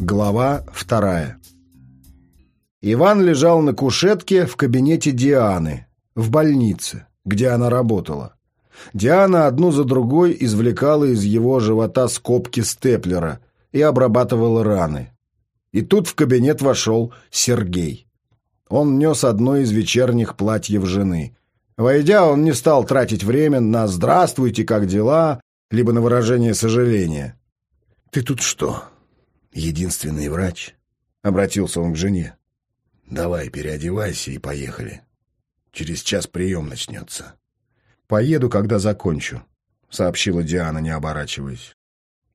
Глава вторая Иван лежал на кушетке в кабинете Дианы, в больнице, где она работала. Диана одну за другой извлекала из его живота скобки степлера и обрабатывала раны. И тут в кабинет вошел Сергей. Он нес одно из вечерних платьев жены. Войдя, он не стал тратить время на «здравствуйте, как дела», либо на выражение сожаления. «Ты тут что, единственный врач?» — обратился он к жене. «Давай, переодевайся и поехали. Через час прием начнется». «Поеду, когда закончу», — сообщила Диана, не оборачиваясь.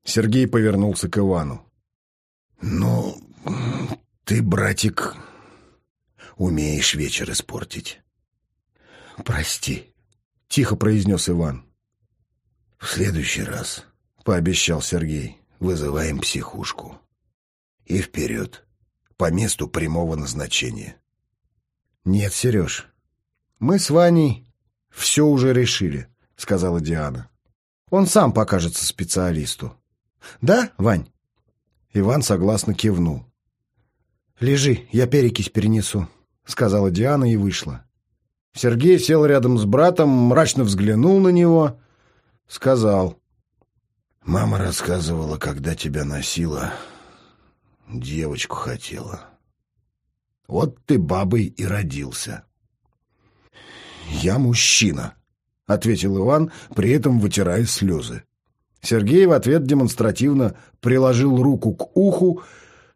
Сергей повернулся к Ивану. «Ну, ты, братик, умеешь вечер испортить». «Прости», — тихо произнес Иван. «В следующий раз», — пообещал Сергей, — «вызываем психушку. И вперед, по месту прямого назначения». «Нет, Сереж, мы с Ваней все уже решили», — сказала Диана. «Он сам покажется специалисту». «Да, Вань?» Иван согласно кивнул. «Лежи, я перекись перенесу», — сказала Диана и вышла. Сергей сел рядом с братом, мрачно взглянул на него, сказал. «Мама рассказывала, когда тебя носила, девочку хотела. Вот ты бабой и родился». «Я мужчина», — ответил Иван, при этом вытирая слезы. Сергей в ответ демонстративно приложил руку к уху,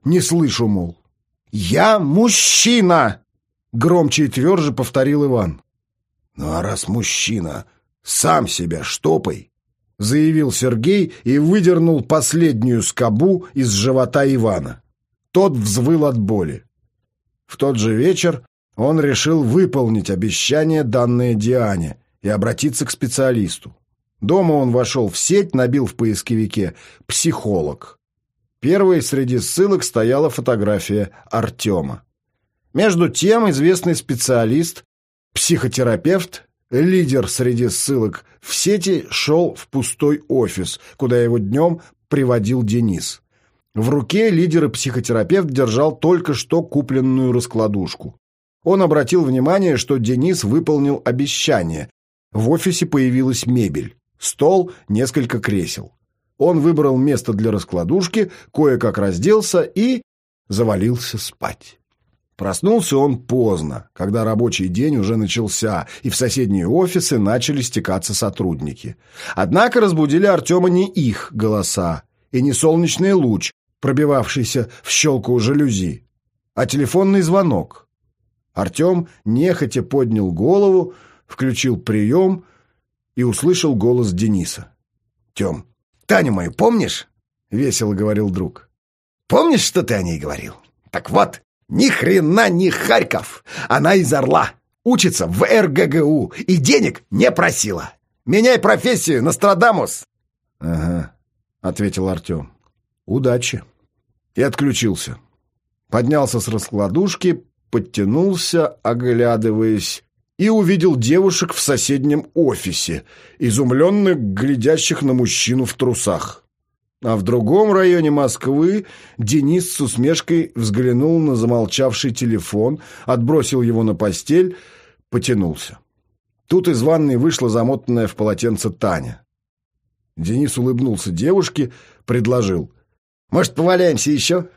не слышу, мол. «Я мужчина!» — громче и тверже повторил Иван. «Ну а раз мужчина, сам себя штопай!» — заявил Сергей и выдернул последнюю скобу из живота Ивана. Тот взвыл от боли. В тот же вечер он решил выполнить обещание, данное Диане, и обратиться к специалисту. Дома он вошел в сеть, набил в поисковике «психолог». Первой среди ссылок стояла фотография Артема. Между тем известный специалист, психотерапевт, лидер среди ссылок в сети шел в пустой офис, куда его днем приводил Денис. В руке лидер и психотерапевт держал только что купленную раскладушку. Он обратил внимание, что Денис выполнил обещание. В офисе появилась мебель. Стол, несколько кресел. Он выбрал место для раскладушки, кое-как разделся и завалился спать. Проснулся он поздно, когда рабочий день уже начался, и в соседние офисы начали стекаться сотрудники. Однако разбудили Артема не их голоса и не солнечный луч, пробивавшийся в щелку жалюзи, а телефонный звонок. Артем нехотя поднял голову, включил прием и услышал голос Дениса. «Тем, Таню мою помнишь?» — весело говорил друг. «Помнишь, что ты о ней говорил? Так вот, ни хрена не Харьков! Она из Орла, учится в РГГУ и денег не просила. Меняй профессию, Нострадамус!» «Ага», — ответил Артем. «Удачи!» И отключился. Поднялся с раскладушки, подтянулся, оглядываясь, и увидел девушек в соседнем офисе, изумленных, глядящих на мужчину в трусах. А в другом районе Москвы Денис с усмешкой взглянул на замолчавший телефон, отбросил его на постель, потянулся. Тут из ванной вышла замотанная в полотенце Таня. Денис улыбнулся девушке, предложил. «Может, поваляемся еще?»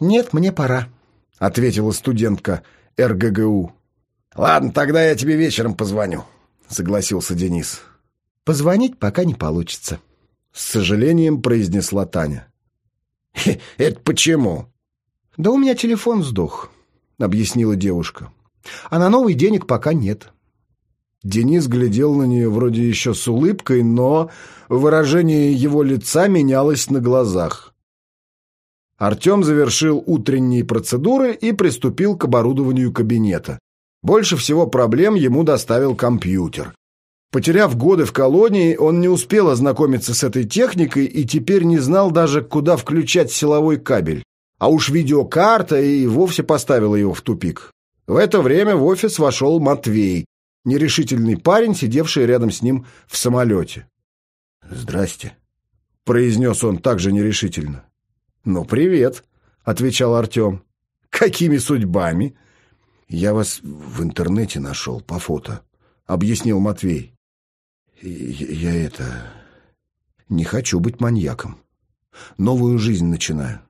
«Нет, мне пора», — ответила студентка РГГУ. «Ладно, тогда я тебе вечером позвоню», — согласился Денис. «Позвонить пока не получится», — с сожалением произнесла Таня. «Это почему?» «Да у меня телефон сдох», — объяснила девушка. «А на новый денег пока нет». Денис глядел на нее вроде еще с улыбкой, но выражение его лица менялось на глазах. Артем завершил утренние процедуры и приступил к оборудованию кабинета. Больше всего проблем ему доставил компьютер. Потеряв годы в колонии, он не успел ознакомиться с этой техникой и теперь не знал даже, куда включать силовой кабель. А уж видеокарта и вовсе поставила его в тупик. В это время в офис вошел Матвей, нерешительный парень, сидевший рядом с ним в самолете. «Здрасте», — произнес он также нерешительно. «Ну, привет», — отвечал Артем. «Какими судьбами?» «Я вас в интернете нашел по фото», — объяснил Матвей. «Я это... не хочу быть маньяком. Новую жизнь начинаю».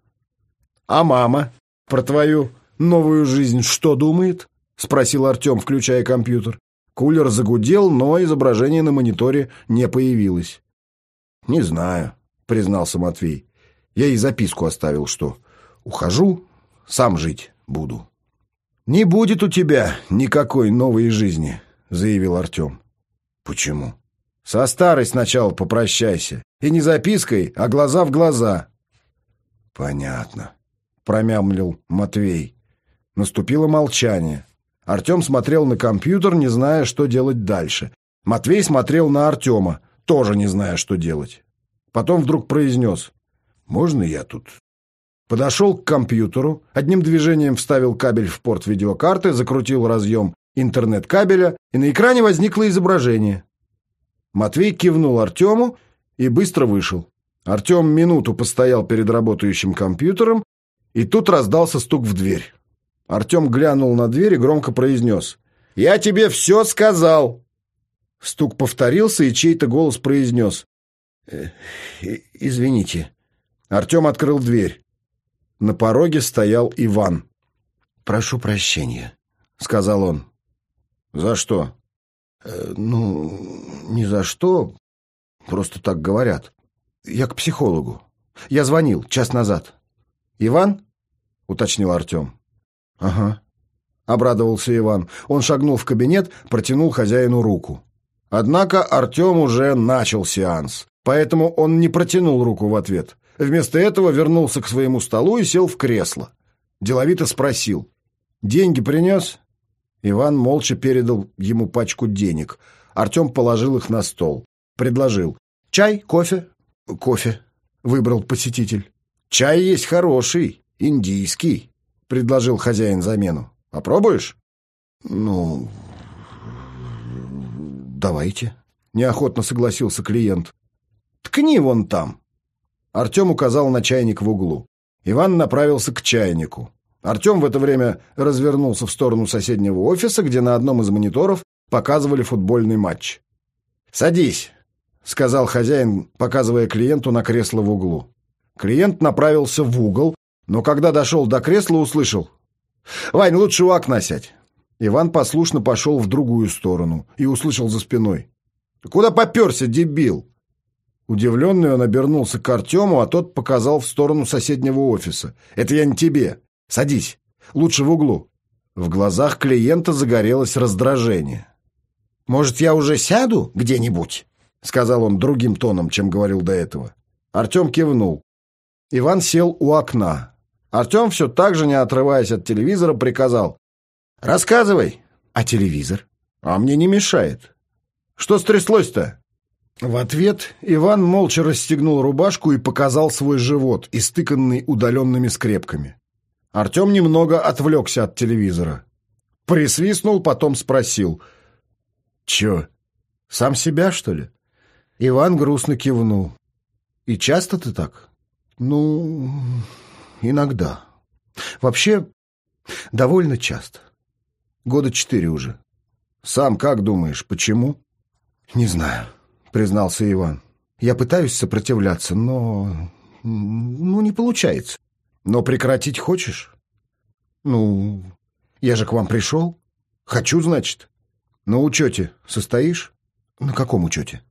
«А мама про твою новую жизнь что думает?» — спросил Артем, включая компьютер. Кулер загудел, но изображение на мониторе не появилось. «Не знаю», — признался Матвей. «Я ей записку оставил, что ухожу, сам жить буду». «Не будет у тебя никакой новой жизни», — заявил Артем. «Почему?» «Со старой сначала попрощайся. И не запиской, а глаза в глаза». «Понятно», — промямлил Матвей. Наступило молчание. Артем смотрел на компьютер, не зная, что делать дальше. Матвей смотрел на Артема, тоже не зная, что делать. Потом вдруг произнес «Можно я тут?» Подошел к компьютеру, одним движением вставил кабель в порт видеокарты, закрутил разъем интернет-кабеля, и на экране возникло изображение. Матвей кивнул Артему и быстро вышел. Артем минуту постоял перед работающим компьютером, и тут раздался стук в дверь. Артем глянул на дверь и громко произнес. «Я тебе все сказал!» Стук повторился, и чей-то голос произнес. «Э, «Извините». Артем открыл дверь. На пороге стоял Иван. «Прошу прощения», — сказал он. «За что?» Э, «Ну, не за что. Просто так говорят. Я к психологу. Я звонил час назад». «Иван?» — уточнил Артем. «Ага», — обрадовался Иван. Он шагнул в кабинет, протянул хозяину руку. Однако Артем уже начал сеанс, поэтому он не протянул руку в ответ. Вместо этого вернулся к своему столу и сел в кресло. Деловито спросил. «Деньги принес?» Иван молча передал ему пачку денег. Артем положил их на стол. Предложил. «Чай? Кофе?» «Кофе», — выбрал посетитель. «Чай есть хороший, индийский». — предложил хозяин замену. «Попробуешь?» «Ну, давайте», — неохотно согласился клиент. «Ткни вон там». Артем указал на чайник в углу. Иван направился к чайнику. Артем в это время развернулся в сторону соседнего офиса, где на одном из мониторов показывали футбольный матч. «Садись», — сказал хозяин, показывая клиенту на кресло в углу. Клиент направился в угол, но когда дошел до кресла, услышал. «Вань, лучше у окна сядь». Иван послушно пошел в другую сторону и услышал за спиной. «Куда поперся, дебил?» Удивленный он обернулся к Артему, а тот показал в сторону соседнего офиса. «Это я не тебе. Садись. Лучше в углу». В глазах клиента загорелось раздражение. «Может, я уже сяду где-нибудь?» — сказал он другим тоном, чем говорил до этого. Артем кивнул. Иван сел у окна. Артем, все так же, не отрываясь от телевизора, приказал. «Рассказывай». «А телевизор?» «А мне не мешает». «Что стряслось-то?» В ответ Иван молча расстегнул рубашку и показал свой живот, истыканный удаленными скрепками. Артем немного отвлекся от телевизора. Присвистнул, потом спросил. «Че, сам себя, что ли?» Иван грустно кивнул. «И часто ты так?» «Ну, иногда. Вообще, довольно часто. Года четыре уже. Сам как думаешь, почему? Не знаю, признался Иван. Я пытаюсь сопротивляться, но... Ну, не получается. Но прекратить хочешь? Ну, я же к вам пришел. Хочу, значит. На учете состоишь? На каком учете?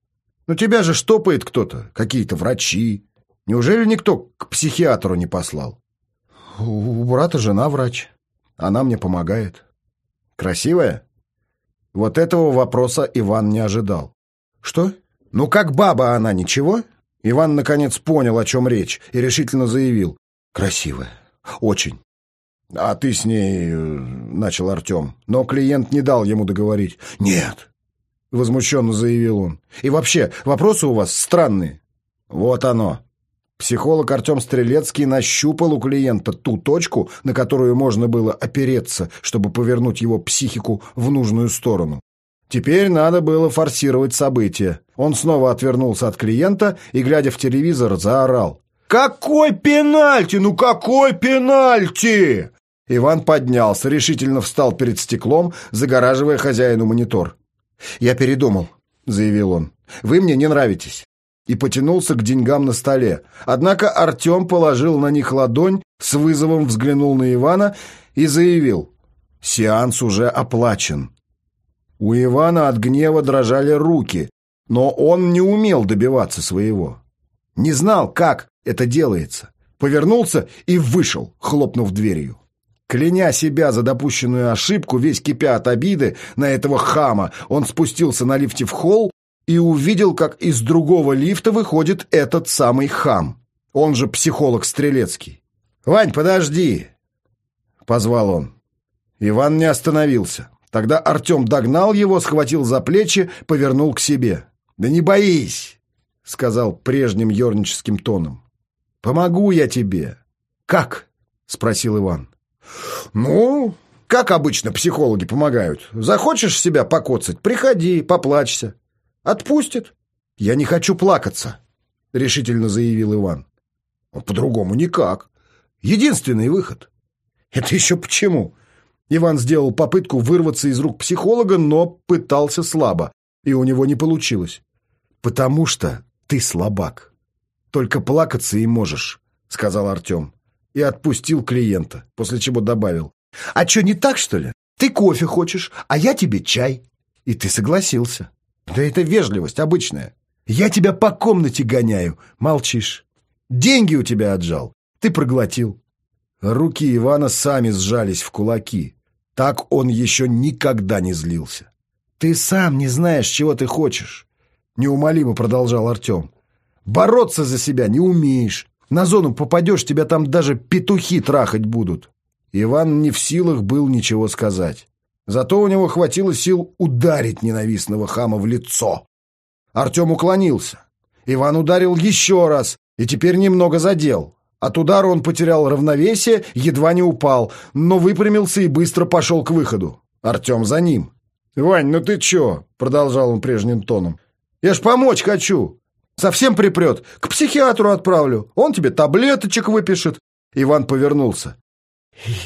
Ну, тебя же штопает кто-то, какие-то врачи. Неужели никто к психиатру не послал? У брата жена врач. Она мне помогает. Красивая? Вот этого вопроса Иван не ожидал. Что? Ну как баба она, ничего? Иван наконец понял, о чем речь, и решительно заявил. Красивая. Очень. А ты с ней... Э, начал Артем. Но клиент не дал ему договорить. Нет. Возмущенно заявил он. И вообще, вопросы у вас странные. Вот оно. Психолог Артем Стрелецкий нащупал у клиента ту точку, на которую можно было опереться, чтобы повернуть его психику в нужную сторону. Теперь надо было форсировать события. Он снова отвернулся от клиента и, глядя в телевизор, заорал. «Какой пенальти? Ну какой пенальти?» Иван поднялся, решительно встал перед стеклом, загораживая хозяину монитор. «Я передумал», — заявил он. «Вы мне не нравитесь». И потянулся к деньгам на столе. Однако Артем положил на них ладонь, с вызовом взглянул на Ивана и заявил. «Сеанс уже оплачен». У Ивана от гнева дрожали руки, но он не умел добиваться своего. Не знал, как это делается. Повернулся и вышел, хлопнув дверью. Кляня себя за допущенную ошибку, весь кипя от обиды на этого хама, он спустился на лифте в холл и увидел, как из другого лифта выходит этот самый хам. Он же психолог Стрелецкий. «Вань, подожди!» — позвал он. Иван не остановился. Тогда Артем догнал его, схватил за плечи, повернул к себе. «Да не боись!» — сказал прежним ерническим тоном. «Помогу я тебе». «Как?» — спросил Иван. «Ну, как обычно психологи помогают. Захочешь себя покоцать, приходи, поплачься. Отпустит». «Я не хочу плакаться», — решительно заявил Иван. «По-другому никак. Единственный выход». «Это еще почему?» Иван сделал попытку вырваться из рук психолога, но пытался слабо, и у него не получилось. «Потому что ты слабак. Только плакаться и можешь», — сказал Артем и отпустил клиента, после чего добавил. «А что, не так, что ли? Ты кофе хочешь, а я тебе чай». И ты согласился. Да это вежливость обычная. Я тебя по комнате гоняю, молчишь. Деньги у тебя отжал, ты проглотил. Руки Ивана сами сжались в кулаки. Так он еще никогда не злился. «Ты сам не знаешь, чего ты хочешь», — неумолимо продолжал Артем. «Бороться за себя не умеешь. На зону попадешь, тебя там даже петухи трахать будут». Иван не в силах был ничего сказать. Зато у него хватило сил ударить ненавистного хама в лицо. Артем уклонился. Иван ударил еще раз и теперь немного задел. От удара он потерял равновесие, едва не упал, но выпрямился и быстро пошел к выходу. Артем за ним. «Вань, ну ты че?» — продолжал он прежним тоном. «Я ж помочь хочу. Совсем припрет. К психиатру отправлю. Он тебе таблеточек выпишет». Иван повернулся.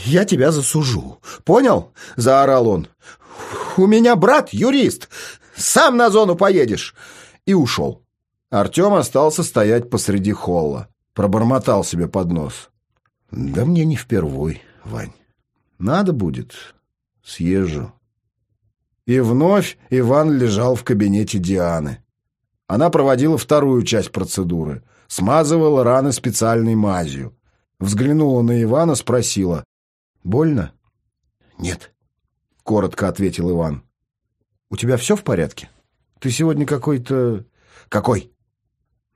«Я тебя засужу. Понял?» — заорал он. «У меня брат юрист. Сам на зону поедешь». И ушел. Артем остался стоять посреди холла. Пробормотал себе под нос. «Да мне не впервой, Вань. Надо будет, съезжу». И вновь Иван лежал в кабинете Дианы. Она проводила вторую часть процедуры. Смазывала раны специальной мазью. Взглянула на Ивана, спросила. «Больно?» «Нет», — коротко ответил Иван. «У тебя все в порядке? Ты сегодня какой-то...» «Какой?»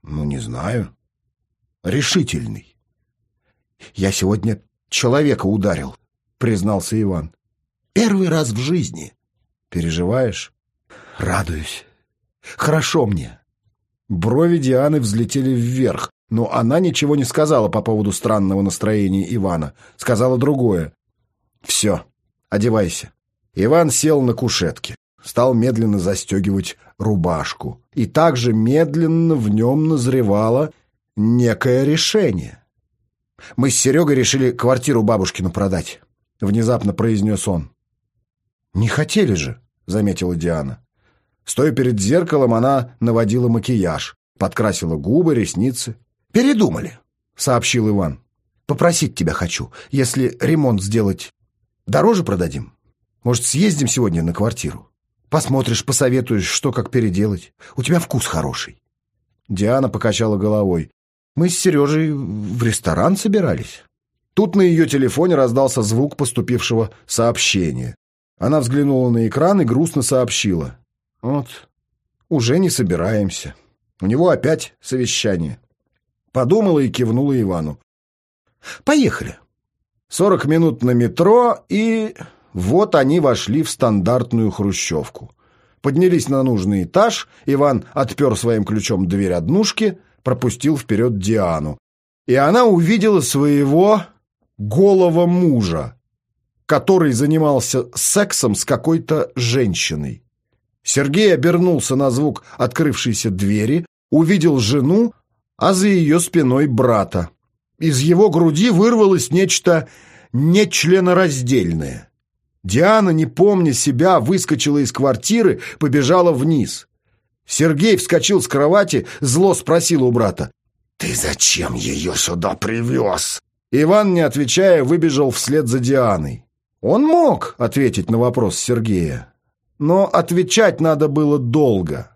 «Ну, не знаю. Решительный». «Я сегодня человека ударил», — признался Иван. «Первый раз в жизни». «Переживаешь?» «Радуюсь. Хорошо мне. Брови Дианы взлетели вверх, но она ничего не сказала по поводу странного настроения Ивана. Сказала другое. «Все, одевайся». Иван сел на кушетке, стал медленно застегивать рубашку. И также медленно в нем назревало некое решение. «Мы с Серегой решили квартиру бабушкину продать», — внезапно произнес он. «Не хотели же», — заметила Диана. Стоя перед зеркалом, она наводила макияж, подкрасила губы, ресницы. «Передумали», — сообщил Иван. «Попросить тебя хочу, если ремонт сделать, дороже продадим. Может, съездим сегодня на квартиру? Посмотришь, посоветуешь, что как переделать. У тебя вкус хороший». Диана покачала головой. «Мы с Сережей в ресторан собирались». Тут на ее телефоне раздался звук поступившего сообщения. Она взглянула на экран и грустно сообщила. Вот, уже не собираемся. У него опять совещание. Подумала и кивнула Ивану. Поехали. Сорок минут на метро, и вот они вошли в стандартную хрущевку. Поднялись на нужный этаж, Иван отпер своим ключом дверь однушки, пропустил вперед Диану. И она увидела своего голого мужа, который занимался сексом с какой-то женщиной. Сергей обернулся на звук открывшейся двери, увидел жену, а за ее спиной брата. Из его груди вырвалось нечто нечленораздельное. Диана, не помня себя, выскочила из квартиры, побежала вниз. Сергей вскочил с кровати, зло спросил у брата. «Ты зачем ее сюда привез?» Иван, не отвечая, выбежал вслед за Дианой. Он мог ответить на вопрос Сергея, но отвечать надо было долго.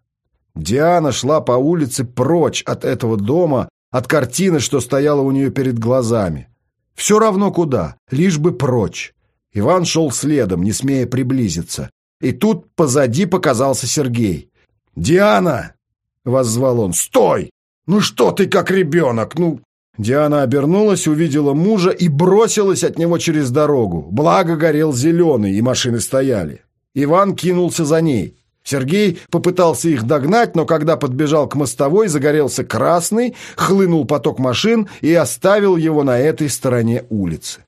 Диана шла по улице прочь от этого дома, от картины, что стояла у нее перед глазами. Все равно куда, лишь бы прочь. Иван шел следом, не смея приблизиться. И тут позади показался Сергей. «Диана!» — воззвал он. «Стой! Ну что ты как ребенок? Ну...» Диана обернулась, увидела мужа и бросилась от него через дорогу. Благо горел зеленый, и машины стояли. Иван кинулся за ней. Сергей попытался их догнать, но когда подбежал к мостовой, загорелся красный, хлынул поток машин и оставил его на этой стороне улицы.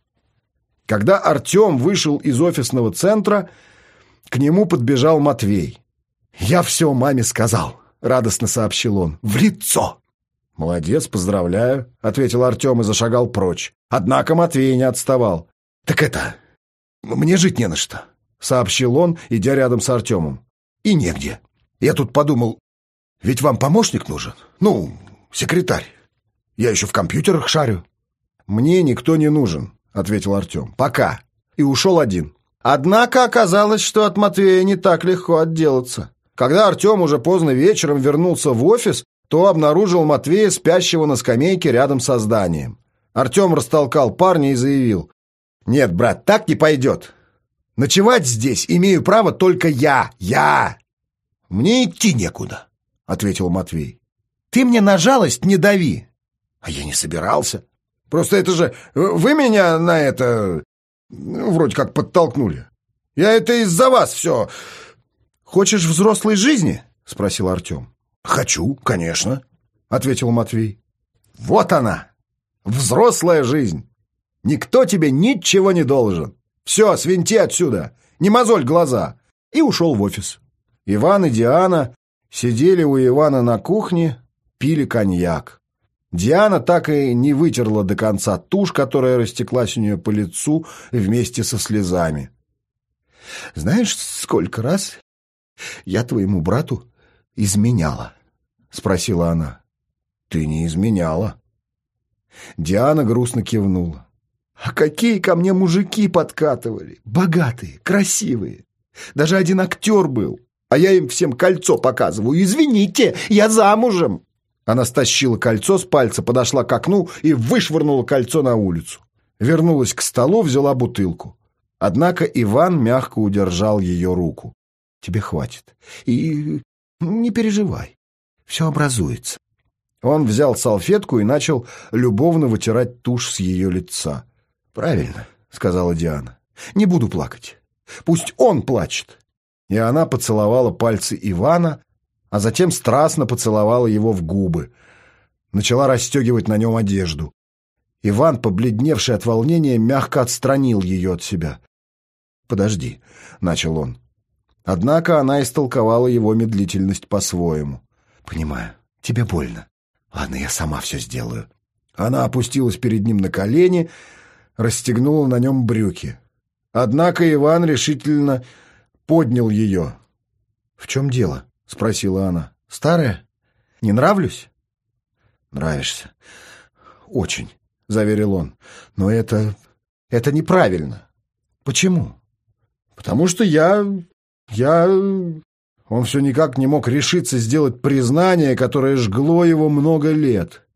Когда Артем вышел из офисного центра, к нему подбежал Матвей. «Я все маме сказал», — радостно сообщил он. «В лицо!» «Молодец, поздравляю», — ответил Артем и зашагал прочь. Однако Матвей не отставал. «Так это... Мне жить не на что», — сообщил он, идя рядом с Артемом и негде. Я тут подумал, ведь вам помощник нужен? Ну, секретарь. Я еще в компьютерах шарю. Мне никто не нужен, ответил Артем. Пока. И ушел один. Однако оказалось, что от Матвея не так легко отделаться. Когда Артем уже поздно вечером вернулся в офис, то обнаружил Матвея спящего на скамейке рядом со зданием. Артем растолкал парня и заявил. «Нет, брат, так не пойдет. Ночевать здесь имею право только я. Я. Мне идти некуда, ответил Матвей. Ты мне на жалость не дави. А я не собирался. Просто это же вы меня на это ну, вроде как подтолкнули. Я это из-за вас все. Хочешь взрослой жизни? Спросил Артем. Хочу, конечно, ответил Матвей. Вот она, взрослая жизнь. Никто тебе ничего не должен. «Все, свинти отсюда! Не мозоль глаза!» И ушел в офис. Иван и Диана сидели у Ивана на кухне, пили коньяк. Диана так и не вытерла до конца тушь, которая растеклась у нее по лицу вместе со слезами. «Знаешь, сколько раз я твоему брату изменяла?» — спросила она. «Ты не изменяла». Диана грустно кивнула. А какие ко мне мужики подкатывали! Богатые, красивые. Даже один актер был. А я им всем кольцо показываю. Извините, я замужем. Она стащила кольцо с пальца, подошла к окну и вышвырнула кольцо на улицу. Вернулась к столу, взяла бутылку. Однако Иван мягко удержал ее руку. «Тебе хватит. И не переживай. Все образуется». Он взял салфетку и начал любовно вытирать тушь с ее лица. «Правильно», — сказала Диана. «Не буду плакать. Пусть он плачет». И она поцеловала пальцы Ивана, а затем страстно поцеловала его в губы. Начала расстегивать на нем одежду. Иван, побледневший от волнения, мягко отстранил ее от себя. «Подожди», — начал он. Однако она истолковала его медлительность по-своему. «Понимаю, тебе больно. Ладно, я сама все сделаю». Она опустилась перед ним на колени, — расстегнула на нем брюки. Однако Иван решительно поднял ее. «В чем дело?» — спросила она. «Старая? Не нравлюсь?» «Нравишься. Очень», — заверил он. «Но это... это неправильно». «Почему?» «Потому что я... я...» Он все никак не мог решиться сделать признание, которое жгло его много лет.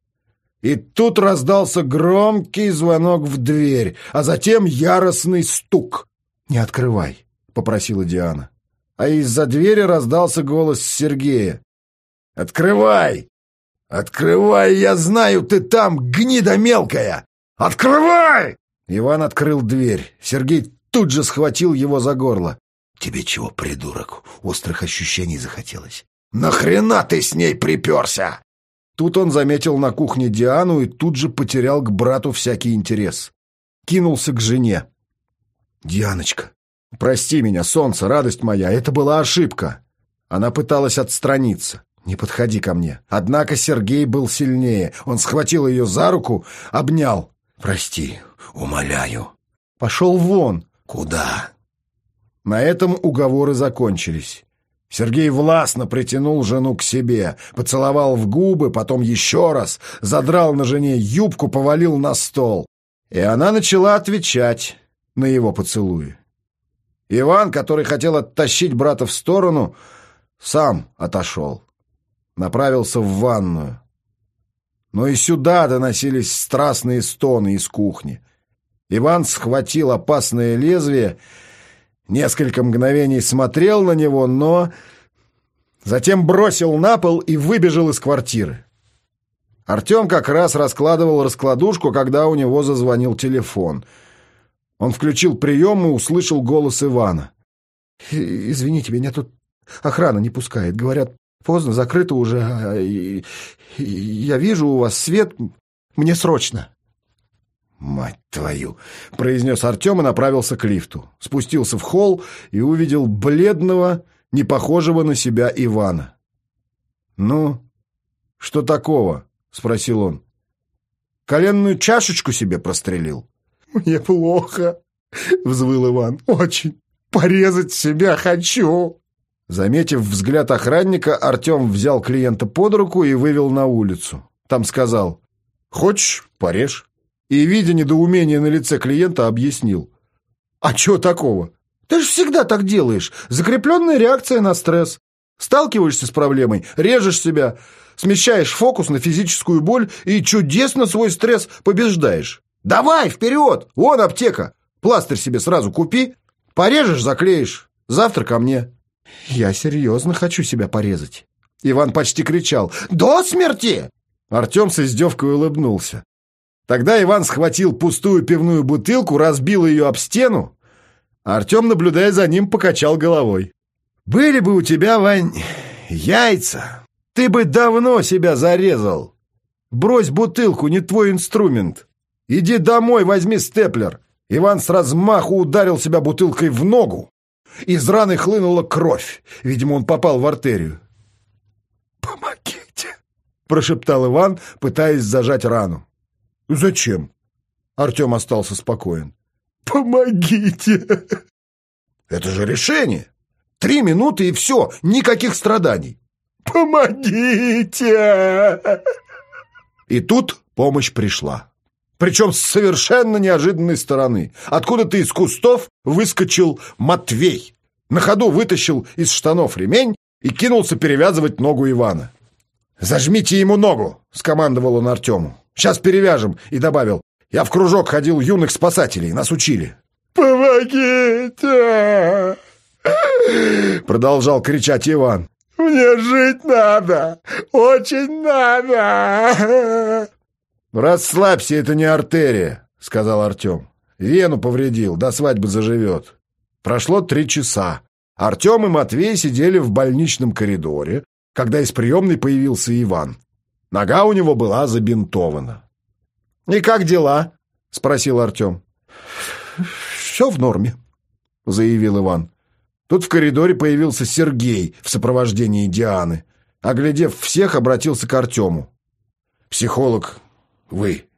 И тут раздался громкий звонок в дверь, а затем яростный стук. «Не открывай», — попросила Диана. А из-за двери раздался голос Сергея. «Открывай! Открывай, я знаю, ты там, гнида мелкая! Открывай!» Иван открыл дверь. Сергей тут же схватил его за горло. «Тебе чего, придурок, острых ощущений захотелось? Нахрена ты с ней приперся?» Тут он заметил на кухне Диану и тут же потерял к брату всякий интерес. Кинулся к жене. «Дианочка, прости меня, солнце, радость моя, это была ошибка». Она пыталась отстраниться. «Не подходи ко мне». Однако Сергей был сильнее. Он схватил ее за руку, обнял. «Прости, умоляю». «Пошел вон». «Куда?» На этом уговоры закончились. Сергей властно притянул жену к себе, поцеловал в губы, потом еще раз, задрал на жене юбку, повалил на стол. И она начала отвечать на его поцелуи. Иван, который хотел оттащить брата в сторону, сам отошел. Направился в ванную. Но и сюда доносились страстные стоны из кухни. Иван схватил опасное лезвие Несколько мгновений смотрел на него, но... Затем бросил на пол и выбежал из квартиры. Артем как раз раскладывал раскладушку, когда у него зазвонил телефон. Он включил прием и услышал голос Ивана. «Извините, меня тут охрана не пускает. Говорят, поздно, закрыто уже. А, я вижу у вас свет. Мне срочно». «Мать твою!» — произнес Артем и направился к лифту. Спустился в холл и увидел бледного, не похожего на себя Ивана. «Ну, что такого?» — спросил он. «Коленную чашечку себе прострелил?» «Мне плохо», — взвыл Иван. «Очень. Порезать себя хочу». Заметив взгляд охранника, Артем взял клиента под руку и вывел на улицу. Там сказал «Хочешь, порежь» и, видя недоумение на лице клиента, объяснил. «А чего такого? Ты же всегда так делаешь. Закрепленная реакция на стресс. Сталкиваешься с проблемой, режешь себя, смещаешь фокус на физическую боль и чудесно свой стресс побеждаешь. Давай, вперед! Вон аптека! Пластырь себе сразу купи, порежешь, заклеишь. Завтра ко мне». «Я серьезно хочу себя порезать». Иван почти кричал. «До смерти!» Артем с издевкой улыбнулся. Тогда Иван схватил пустую пивную бутылку, разбил ее об стену. Артем, наблюдая за ним, покачал головой. «Были бы у тебя, Вань, яйца, ты бы давно себя зарезал. Брось бутылку, не твой инструмент. Иди домой, возьми степлер». Иван с размаху ударил себя бутылкой в ногу. Из раны хлынула кровь. Видимо, он попал в артерию. «Помогите!» – прошептал Иван, пытаясь зажать рану. «Зачем?» Артем остался спокоен. «Помогите!» «Это же решение! Три минуты и все, никаких страданий!» «Помогите!» И тут помощь пришла. Причем с совершенно неожиданной стороны. Откуда-то из кустов выскочил Матвей. На ходу вытащил из штанов ремень и кинулся перевязывать ногу Ивана. «Зажмите ему ногу!» — скомандовал он Артему. Сейчас перевяжем!» И добавил. «Я в кружок ходил юных спасателей, нас учили». «Помогите!» Продолжал кричать Иван. «Мне жить надо! Очень надо!» «Расслабься, это не артерия», — сказал Артем. «Вену повредил, до свадьбы заживет». Прошло три часа. Артем и Матвей сидели в больничном коридоре, когда из приемной появился Иван. Нога у него была забинтована. «И как дела?» — спросил Артем. «Все в норме», — заявил Иван. Тут в коридоре появился Сергей в сопровождении Дианы. Оглядев всех, обратился к Артему. «Психолог вы,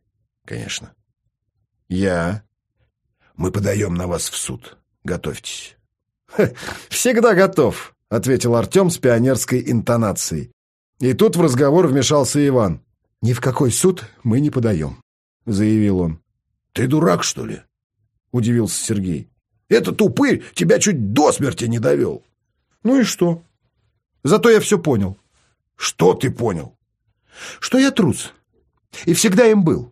конечно. Я. Мы подаем на вас в суд. Готовьтесь». «Всегда готов», — ответил Артем с пионерской интонацией. И тут в разговор вмешался Иван. «Ни в какой суд мы не подаем», — заявил он. «Ты дурак, что ли?» — удивился Сергей. «Этот упырь тебя чуть до смерти не довел». «Ну и что? Зато я все понял». «Что ты понял?» «Что я трус. И всегда им был.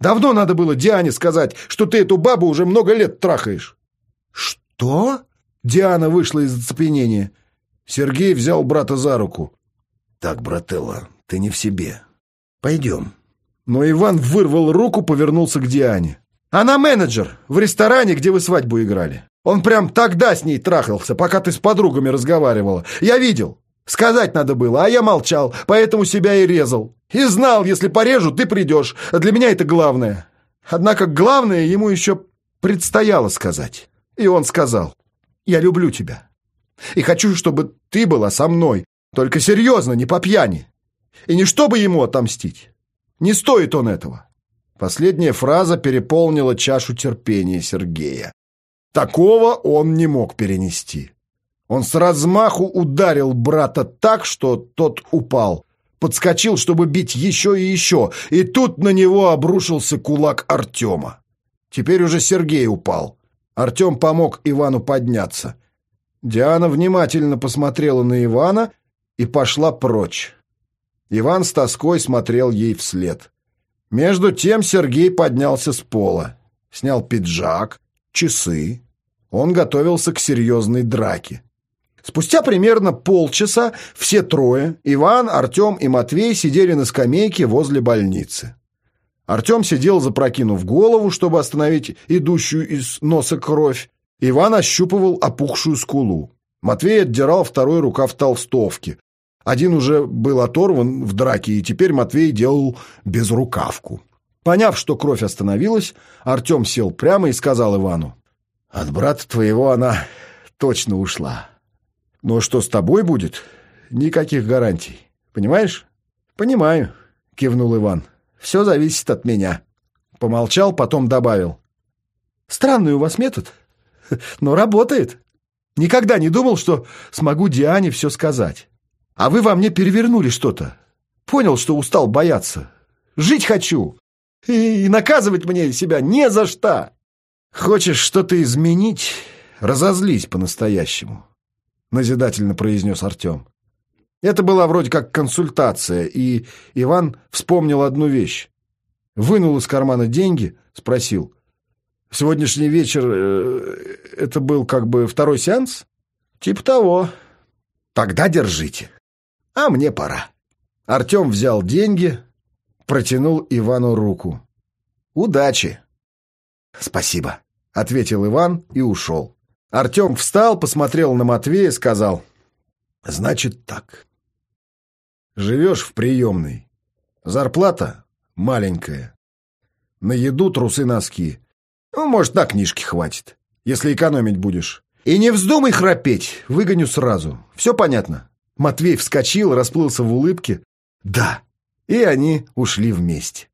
Давно надо было Диане сказать, что ты эту бабу уже много лет трахаешь». «Что?» Диана вышла из оцепенения. Сергей взял брата за руку. «Так, брателло, ты не в себе. Пойдем». Но Иван вырвал руку, повернулся к Диане. «Она менеджер в ресторане, где вы свадьбу играли. Он прям тогда с ней трахался, пока ты с подругами разговаривала. Я видел. Сказать надо было, а я молчал, поэтому себя и резал. И знал, если порежу, ты придешь. Для меня это главное. Однако главное ему еще предстояло сказать. И он сказал, я люблю тебя. И хочу, чтобы ты была со мной, Только серьезно, не по пьяни. И не чтобы ему отомстить. Не стоит он этого. Последняя фраза переполнила чашу терпения Сергея. Такого он не мог перенести. Он с размаху ударил брата так, что тот упал. Подскочил, чтобы бить еще и еще, и тут на него обрушился кулак Артема. Теперь уже Сергей упал. Артем помог Ивану подняться. Диана внимательно посмотрела на Ивана и пошла прочь. Иван с тоской смотрел ей вслед. Между тем Сергей поднялся с пола, снял пиджак, часы. Он готовился к серьезной драке. Спустя примерно полчаса все трое, Иван, Артем и Матвей, сидели на скамейке возле больницы. Артем сидел, запрокинув голову, чтобы остановить идущую из носа кровь. Иван ощупывал опухшую скулу. Матвей отдирал второй рукав толстовки. Один уже был оторван в драке, и теперь Матвей делал безрукавку. Поняв, что кровь остановилась, Артем сел прямо и сказал Ивану. «От брата твоего она точно ушла. Но что с тобой будет? Никаких гарантий. Понимаешь?» «Понимаю», — кивнул Иван. «Все зависит от меня». Помолчал, потом добавил. «Странный у вас метод, но работает. Никогда не думал, что смогу Диане все сказать». А вы во мне перевернули что-то. Понял, что устал бояться. Жить хочу. И, наказывать мне себя не за что. Хочешь что-то изменить? Разозлись по-настоящему. Назидательно произнес Артем. Это была вроде как консультация, и Иван вспомнил одну вещь. Вынул из кармана деньги, спросил. «Сегодняшний вечер э, это был как бы второй сеанс?» «Типа того». «Тогда держите». А мне пора. Артем взял деньги, протянул Ивану руку. «Удачи!» «Спасибо», — ответил Иван и ушел. Артем встал, посмотрел на Матвея и сказал. «Значит так. Живешь в приемной. Зарплата маленькая. На еду трусы-носки. Ну, может, на книжки хватит, если экономить будешь. И не вздумай храпеть, выгоню сразу. Все понятно?» Матвей вскочил, расплылся в улыбке. «Да!» И они ушли вместе.